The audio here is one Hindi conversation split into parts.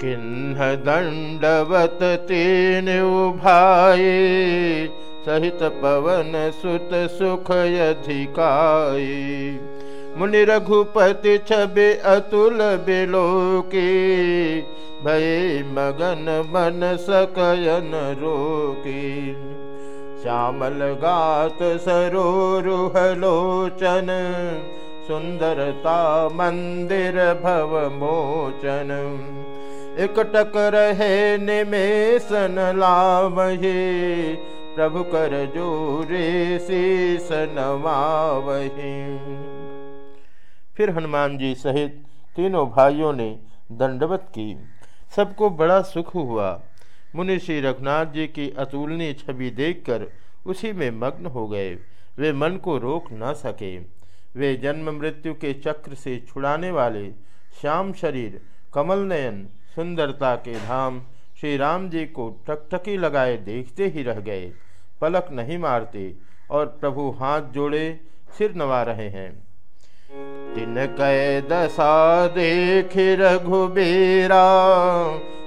किन्ह दंडवत तीन भाई सहित पवन सुत सुख अधिकाई मुनि रघुपति छबे अतुल बिलोकी भय मगन मन सकयन रोकी। श्यामल गात सरोरुहलोचन सुंदरता मंदिर भव मोचन एकटक रहे निमेशन लावही, प्रभु कर जोरे शीस नवावही फिर हनुमान जी सहित तीनों भाइयों ने दंडवत की। सबको बड़ा सुख हुआ। मुनि श्री रघुनाथ जी की अतुलनीय छवि देखकर उसी में मग्न हो गए। वे मन को रोक न सके। वे जन्म मृत्यु के चक्र से छुड़ाने वाले श्याम शरीर कमल नयन सुंदरता के धाम श्री राम जी को टकटकी लगाए देखते ही रह गए। पलक नहीं मारते और प्रभु हाथ जोड़े सिर नवा रहे हैं। तिन कै दशा देख रघुबीरा,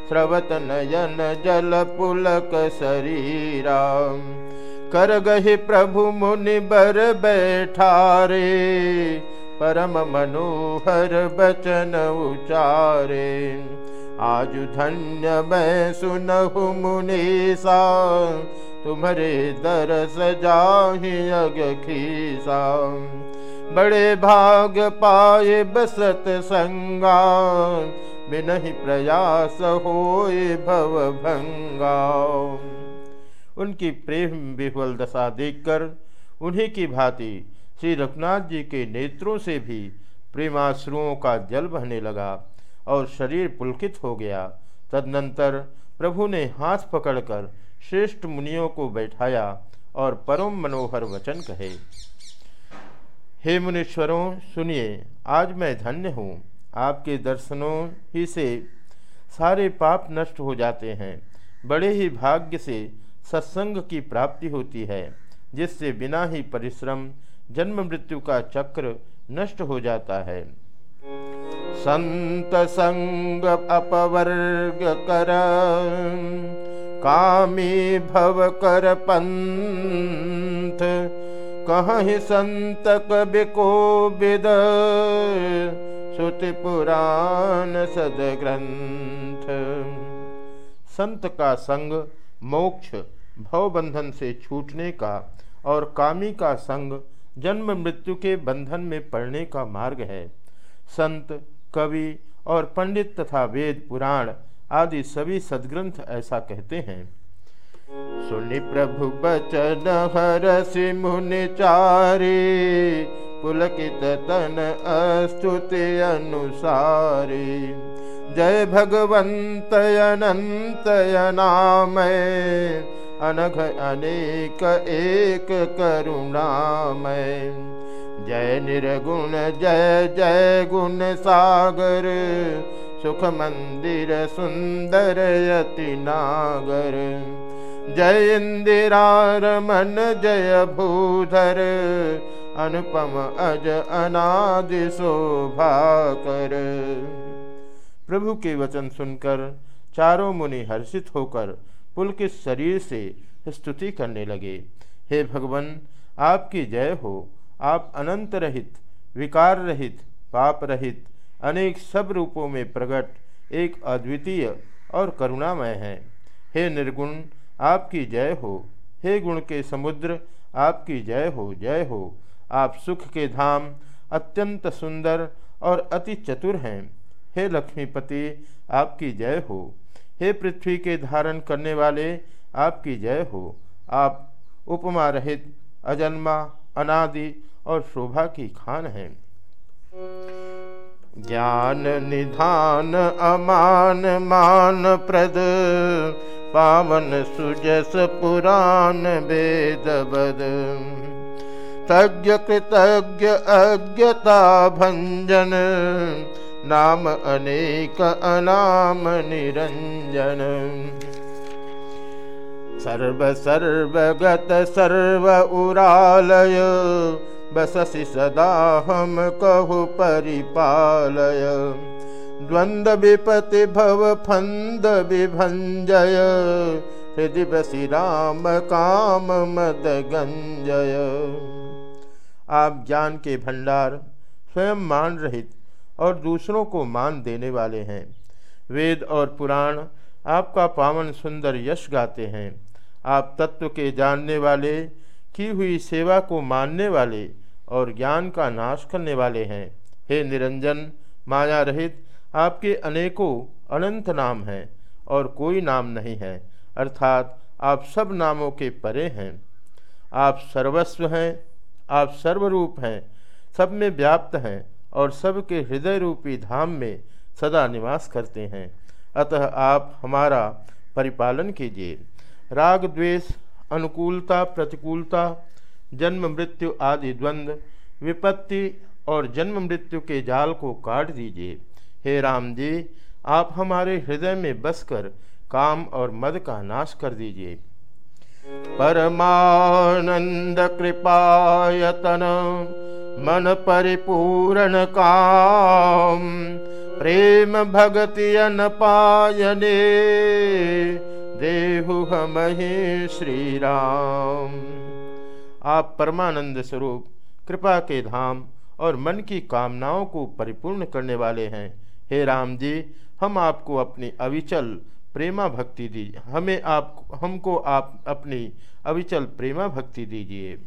स्रवत नयन जल पुलक शरीरा। कर गहि प्रभु मुनि बर बैठारे, परम मनोहर बचन उचारे। आज धन्य मैं सुनहु मुनीसा, तुम्हारे दरस जाहि अग खीसा। बड़े भाग पाए बसत संगा, बिनहि प्रयास होए भव भंगा। उनकी प्रेम विह्वल दशा देखकर, उन्हीं की भांति श्री रघुनाथ जी के नेत्रों से भी प्रेमाश्रुओं का जल बहने लगा। और शरीर पुलकित हो गया। तदनंतर प्रभु ने हाथ पकड़कर श्रेष्ठ मुनियों को बैठाया और परम मनोहर वचन कहे, हे मुनीश्वरों, सुनिए, आज मैं धन्य हूँ। आपके दर्शनों ही से सारे पाप नष्ट हो जाते हैं। बड़े ही भाग्य से सत्संग की प्राप्ति होती है, जिससे बिना ही परिश्रम जन्म मृत्यु का चक्र नष्ट हो जाता है। संत संग अपवर्ग कर। कामी भव कर पंथ। कहीं संत कवि को विद पुराण सद ग्रंथ। संत का संग मोक्ष, भवबंधन से छूटने का और कामी का संग जन्म मृत्यु के बंधन में पड़ने का मार्ग है। संत कवि और पंडित तथा वेद, पुराण आदि सभी सदग्रंथ ऐसा कहते हैं। सुनि प्रभु बचन हर मुनि चारे, पुलकित तन अस्तुति अनुसारी। जय भगवंत अनंत नामय अनघ अनेक एक करुणामय। जय निर्गुण, जय जय गुण सागर। सुख मंदिर सुंदर यति नागर। जय इंदिरारमन, जय भूधर। अनुपम अज अनादि शोभा कर प्रभु के वचन सुनकर चारों मुनि हर्षित होकर पुल के शरीर से स्तुति करने लगे। हे भगवान, आपकी जय हो आप अनंत रहित, विकार रहित, पाप रहित, अनेक सब रूपों में प्रकट एक अद्वितीय और करुणामय हैं। हे निर्गुण, आपकी जय हो। हे गुण के समुद्र, आपकी जय हो जय हो। आप सुख के धाम, अत्यंत सुंदर और अति चतुर हैं। हे लक्ष्मीपति, आपकी जय हो। हे पृथ्वी के धारण करने वाले, आपकी जय हो। आप उपमा रहित, अजन्मा अनादि और शोभा की खान है। ज्ञान, निधान, अमान, मान, प्रद, पावन, सुजस, पुराण, वेद बद तज्ञ, कृतज्ञ, अज्ञता, भंजन, नाम अनेक, अनाम, निरंजन। सर्व सर्वगत सर्व उरालय, बससि सदा हम कहु परिपालय। द्वंद विपति भव फंद विभंजय हृदय बसी राम काम मद गंजय। आप ज्ञान के भंडार स्वयं मान रहित और दूसरों को मान देने वाले हैं। वेद और पुराण आपका पावन सुंदर यश गाते हैं। आप तत्व के जानने वाले, की हुई सेवा को मानने वाले और ज्ञान का नाश करने वाले हैं। हे निरंजन, माया रहित, आपके अनेकों अनंत नाम हैं और कोई नाम नहीं है, अर्थात आप सब नामों के परे हैं। आप सर्वस्व हैं, आप सर्वरूप हैं, सब में व्याप्त हैं और सबके हृदय रूपी धाम में सदा निवास करते हैं। अतः आप हमारा परिपालन कीजिए। राग द्वेष, अनुकूलता, प्रतिकूलता, जन्म मृत्यु आदि द्वंद्व विपत्ति और जन्म मृत्यु के जाल को काट दीजिए। हे राम जी आप हमारे हृदय में बसकर काम और मद का नाश कर दीजिए। परमानंद कृपायतन, मन परिपूर्ण काम, प्रेम भगति अन पायने देहु हम श्री राम आप परमानंद स्वरूप, कृपा के धाम और मन की कामनाओं को परिपूर्ण करने वाले हैं। हे राम जी, हम आपको अपनी अविचल प्रेमा भक्ति दीजिए। हमें आप, हमको आप अपनी अविचल प्रेमा भक्ति दीजिए।